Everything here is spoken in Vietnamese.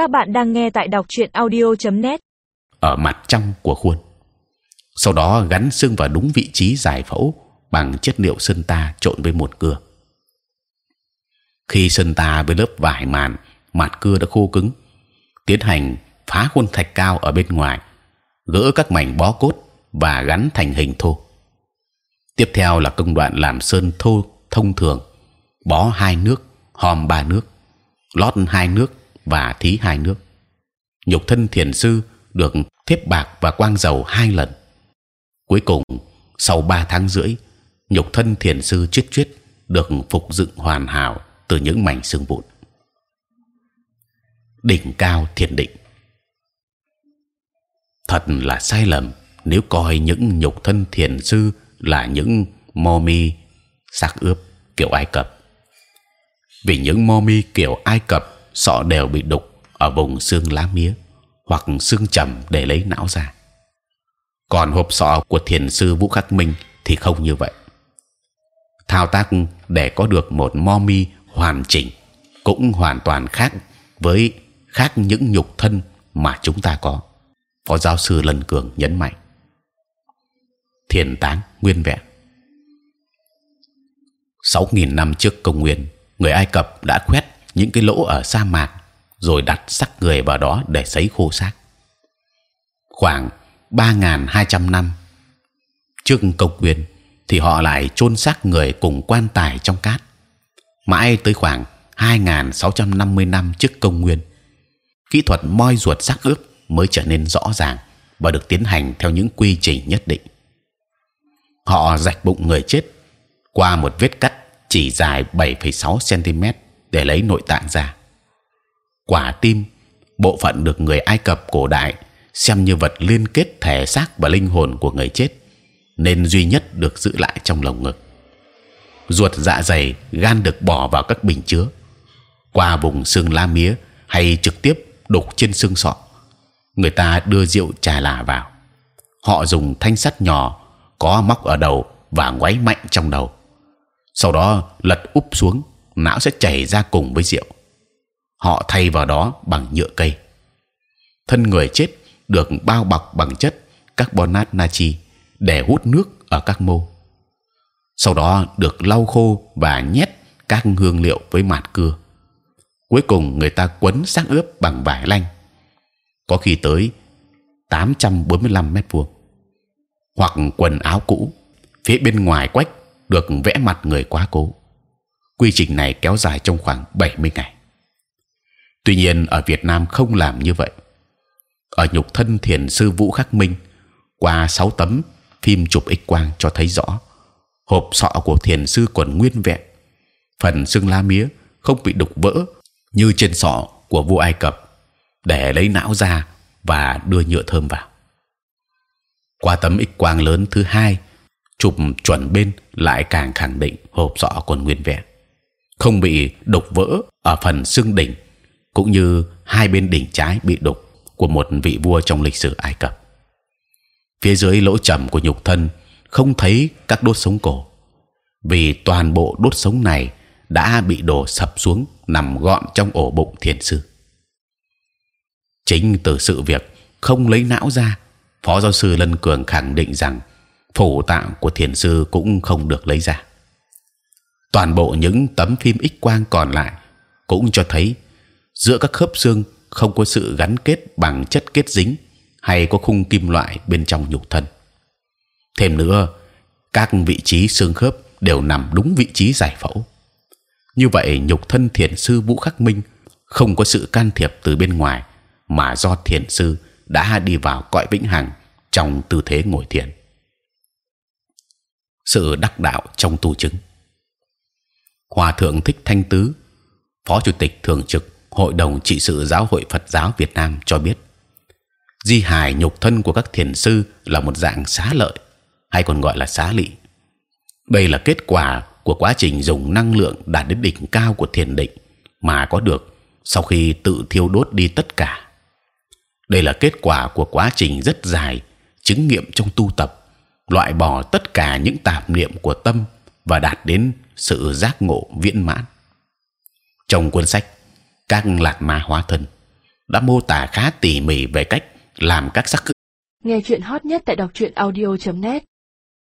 Các bạn đang nghe tại đọc truyện audio.net. ở mặt trong của khuôn. Sau đó gắn xương vào đúng vị trí giải phẫu bằng chất liệu sơn ta trộn với một cưa. Khi sơn ta với lớp vải màn mặt cưa đã khô cứng, tiến hành phá khuôn thạch cao ở bên ngoài, gỡ các mảnh bó cốt và gắn thành hình thô. Tiếp theo là công đoạn làm sơn thô thông thường, bó hai nước, hòm ba nước, lót hai nước và thí hai nước. Nhục thân thiền sư được thiếp bạc và quang dầu hai lần. Cuối cùng, sau ba tháng rưỡi, nhục thân thiền sư chuyết chuyết được phục dựng hoàn hảo từ những mảnh xương vụn. Đỉnh cao thiền định. Thật là sai lầm nếu coi những nhục thân thiền sư là những momi xác ướp kiểu Ai Cập. Vì những momi kiểu Ai Cập sọ đều bị đục ở vùng xương lá mía hoặc xương trầm để lấy não ra. Còn hộp sọ của thiền sư Vũ Khắc Minh thì không như vậy. Thao tác để có được một momi hoàn chỉnh cũng hoàn toàn khác với khác những nhục thân mà chúng ta có. Phó giáo sư Lân Cường nhấn mạnh. Thiền táng nguyên vẹn. 6.000 năm trước công nguyên, người Ai Cập đã khoét những cái lỗ ở sa mạc rồi đặt xác người vào đó để sấy khô xác. Khoảng 3.200 năm trước công nguyên thì họ lại chôn xác người cùng quan tài trong cát. Mãi tới khoảng 2.650 năm trước công nguyên, kỹ thuật moi ruột xác ướp mới trở nên rõ ràng và được tiến hành theo những quy trình nhất định. Họ rạch bụng người chết qua một vết cắt chỉ dài 7,6 cm để lấy nội tạng ra. Quả tim, bộ phận được người Ai Cập cổ đại xem như vật liên kết thể xác và linh hồn của người chết, nên duy nhất được giữ lại trong lồng ngực. Ruột, dạ dày, gan được bỏ vào các bình chứa, qua vùng xương lá mía hay trực tiếp đục trên xương sọ. Người ta đưa rượu trà là vào. Họ dùng thanh sắt nhỏ có móc ở đầu và ngoáy mạnh trong đầu. Sau đó lật úp xuống, não sẽ chảy ra cùng với rượu. Họ thay vào đó bằng nhựa cây. Thân người chết được bao bọc bằng chất carbonat natri để hút nước ở các mô. Sau đó được lau khô và nhét các hương liệu với mạt cưa. Cuối cùng người ta quấn xác ướp bằng vải lanh, có khi tới 845 mét vuông, hoặc quần áo cũ. Phía bên ngoài quách được vẽ mặt người quá cố. Quy trình này kéo dài trong khoảng 70 ngày. Tuy nhiên ở Việt Nam không làm như vậy. Ở nhục thân thiền sư Vũ Khắc Minh qua 6 tấm phim chụp X quang cho thấy rõ hộp sọ của thiền sư còn nguyên vẹn, phần xương lá mía không bị đục vỡ như trên sọ của vua Ai Cập để lấy não ra và đưa nhựa thơm vào. Qua tấm X quang lớn thứ hai chụp chuẩn bên lại càng khẳng định hộp sọ còn nguyên vẹn, không bị đục vỡ ở phần xương đỉnh cũng như hai bên đỉnh trái bị đục của một vị vua trong lịch sử Ai Cập. Phía dưới lỗ trầm của nhục thân không thấy các đốt sống cổ, vì toàn bộ đốt sống này đã bị đổ sập xuống nằm gọn trong ổ bụng thiền sư. Chính từ sự việc không lấy não ra, phó giáo sư Lân Cường khẳng định rằng phủ tạng của thiền sư cũng không được lấy ra. Toàn bộ những tấm phim X quang còn lại cũng cho thấy giữa các khớp xương không có sự gắn kết bằng chất kết dính hay có khung kim loại bên trong nhục thân. Thêm nữa, các vị trí xương khớp đều nằm đúng vị trí giải phẫu. Như vậy, nhục thân thiền sư Vũ Khắc Minh không có sự can thiệp từ bên ngoài, mà do thiền sư đã đi vào cõi vĩnh hằng trong tư thế ngồi thiền. Sự đắc đạo trong tu chứng. Hòa thượng Thích Thanh Tứ, phó chủ tịch thường trực Hội đồng trị sự Giáo hội Phật giáo Việt Nam cho biết, di hài nhục thân của các thiền sư là một dạng xá lợi, hay còn gọi là xá lị. Đây là kết quả của quá trình dùng năng lượng đạt đến đỉnh cao của thiền định mà có được sau khi tự thiêu đốt đi tất cả. Đây là kết quả của quá trình rất dài chứng nghiệm trong tu tập, loại bỏ tất cả những tạp niệm của tâm và đạt đến sự giác ngộ viễn mãn. Trong cuốn sách các lạt ma hóa thân đã mô tả khá tỉ mỉ về cách làm các sắc. Nghe chuyện hot nhất tại đọc truyện audio.net